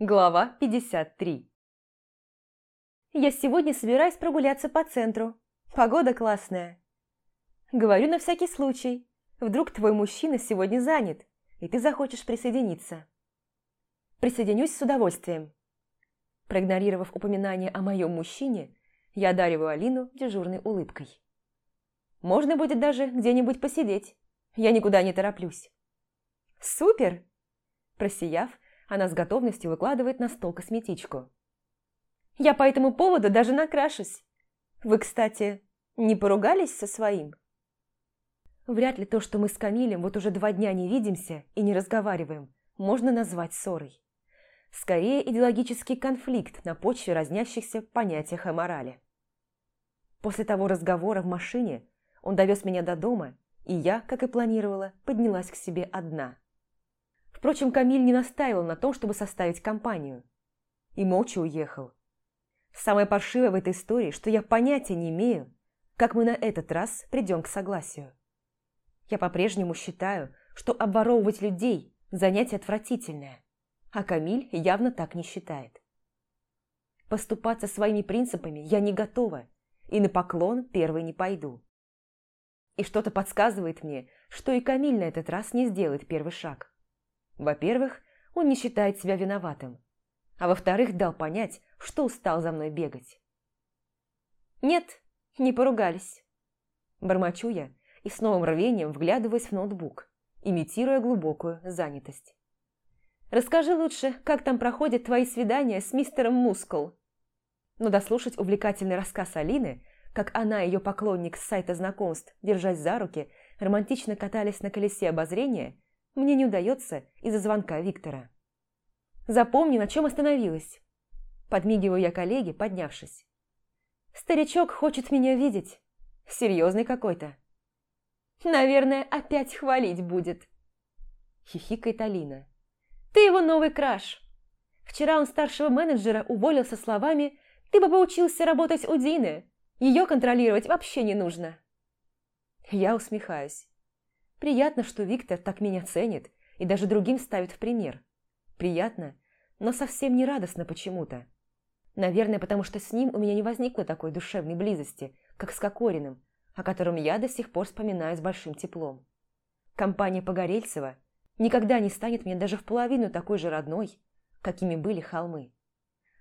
Глава 53 «Я сегодня собираюсь прогуляться по центру. Погода классная». Говорю на всякий случай. Вдруг твой мужчина сегодня занят, и ты захочешь присоединиться. Присоединюсь с удовольствием. Проигнорировав упоминание о моем мужчине, я одариваю Алину дежурной улыбкой. Можно будет даже где-нибудь посидеть. Я никуда не тороплюсь. «Супер!» Просияв, она с готовностью выкладывает на стол косметичку. «Я по этому поводу даже накрашусь. Вы, кстати, не поругались со своим?» Вряд ли то, что мы с Камилем вот уже два дня не видимся и не разговариваем, можно назвать ссорой. Скорее идеологический конфликт на почве разнящихся понятиях о морали. После того разговора в машине он довез меня до дома, и я, как и планировала, поднялась к себе одна – Впрочем, Камиль не настаивал на том, чтобы составить компанию. И молча уехал. Самое паршивое в этой истории, что я понятия не имею, как мы на этот раз придем к согласию. Я по-прежнему считаю, что обворовывать людей – занятие отвратительное, а Камиль явно так не считает. Поступаться своими принципами я не готова и на поклон первой не пойду. И что-то подсказывает мне, что и Камиль на этот раз не сделает первый шаг. Во-первых, он не считает себя виноватым. А во-вторых, дал понять, что устал за мной бегать. «Нет, не поругались». Бормочу я и с новым рвением вглядываясь в ноутбук, имитируя глубокую занятость. «Расскажи лучше, как там проходят твои свидания с мистером Мускул?» Но дослушать увлекательный рассказ Алины, как она и ее поклонник с сайта знакомств, держась за руки, романтично катались на колесе обозрения, мне не удается из-за звонка Виктора. Запомни, на чем остановилась. Подмигиваю я коллеге, поднявшись. Старичок хочет меня видеть. Серьезный какой-то. Наверное, опять хвалить будет. Хихикает Алина. Ты его новый краш. Вчера он старшего менеджера уволил со словами «Ты бы поучился работать у Дины. Ее контролировать вообще не нужно». Я усмехаюсь. Приятно, что Виктор так меня ценит и даже другим ставит в пример. Приятно, но совсем не радостно почему-то. Наверное, потому что с ним у меня не возникло такой душевной близости, как с Кокориным, о котором я до сих пор вспоминаю с большим теплом. Компания Погорельцева никогда не станет мне даже в половину такой же родной, какими были холмы.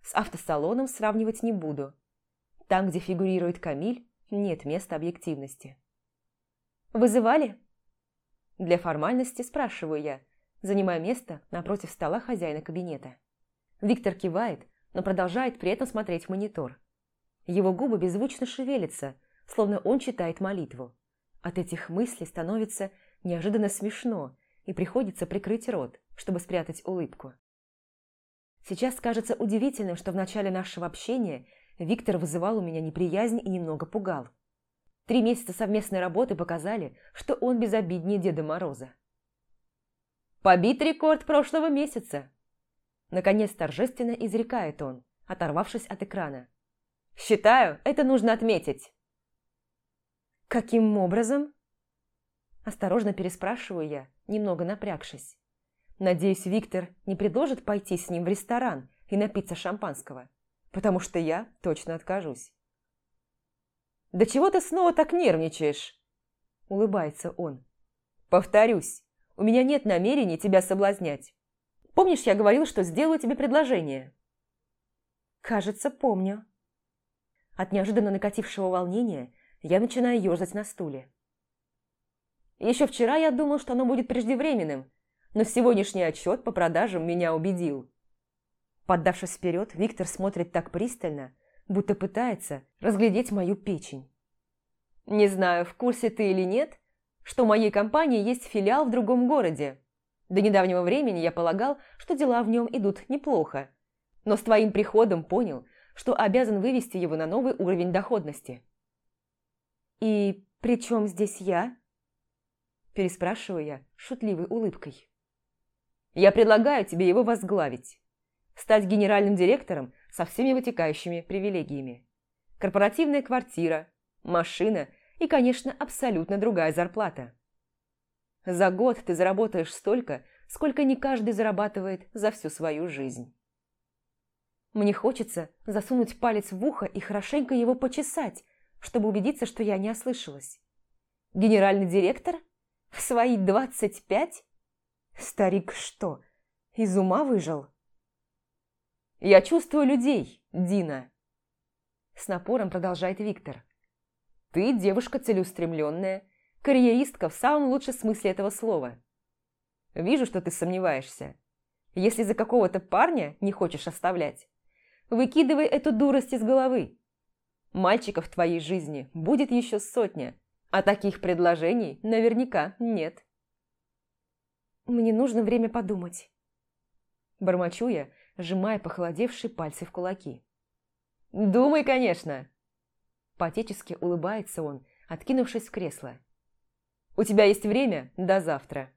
С автосалоном сравнивать не буду. Там, где фигурирует Камиль, нет места объективности. «Вызывали?» Для формальности спрашиваю я, занимая место напротив стола хозяина кабинета. Виктор кивает, но продолжает при этом смотреть в монитор. Его губы беззвучно шевелятся, словно он читает молитву. От этих мыслей становится неожиданно смешно, и приходится прикрыть рот, чтобы спрятать улыбку. Сейчас кажется удивительным, что в начале нашего общения Виктор вызывал у меня неприязнь и немного пугал. Три месяца совместной работы показали, что он безобиднее Деда Мороза. «Побит рекорд прошлого месяца!» Наконец торжественно изрекает он, оторвавшись от экрана. «Считаю, это нужно отметить!» «Каким образом?» Осторожно переспрашиваю я, немного напрягшись. Надеюсь, Виктор не предложит пойти с ним в ресторан и напиться шампанского, потому что я точно откажусь. «Да чего ты снова так нервничаешь?» Улыбается он. «Повторюсь, у меня нет намерения тебя соблазнять. Помнишь, я говорил, что сделаю тебе предложение?» «Кажется, помню». От неожиданно накатившего волнения я начинаю ерзать на стуле. Еще вчера я думал, что оно будет преждевременным, но сегодняшний отчет по продажам меня убедил. Поддавшись вперед, Виктор смотрит так пристально, будто пытается разглядеть мою печень. Не знаю, в курсе ты или нет, что у моей компании есть филиал в другом городе. До недавнего времени я полагал, что дела в нем идут неплохо. Но с твоим приходом понял, что обязан вывести его на новый уровень доходности. «И при чем здесь я?» Переспрашиваю я шутливой улыбкой. «Я предлагаю тебе его возглавить. Стать генеральным директором со всеми вытекающими привилегиями. Корпоративная квартира, машина и, конечно, абсолютно другая зарплата. За год ты заработаешь столько, сколько не каждый зарабатывает за всю свою жизнь. Мне хочется засунуть палец в ухо и хорошенько его почесать, чтобы убедиться, что я не ослышалась. Генеральный директор? В свои двадцать пять? Старик что, из ума выжил? Я чувствую людей, Дина. С напором продолжает Виктор. Ты девушка целеустремленная, карьеристка в самом лучшем смысле этого слова. Вижу, что ты сомневаешься. Если за какого-то парня не хочешь оставлять, выкидывай эту дурость из головы. Мальчиков в твоей жизни будет еще сотня, а таких предложений наверняка нет. Мне нужно время подумать. Бормочу я, сжимая похолодевшие пальцы в кулаки. «Думай, конечно!» Патетически улыбается он, откинувшись в кресло. «У тебя есть время до завтра».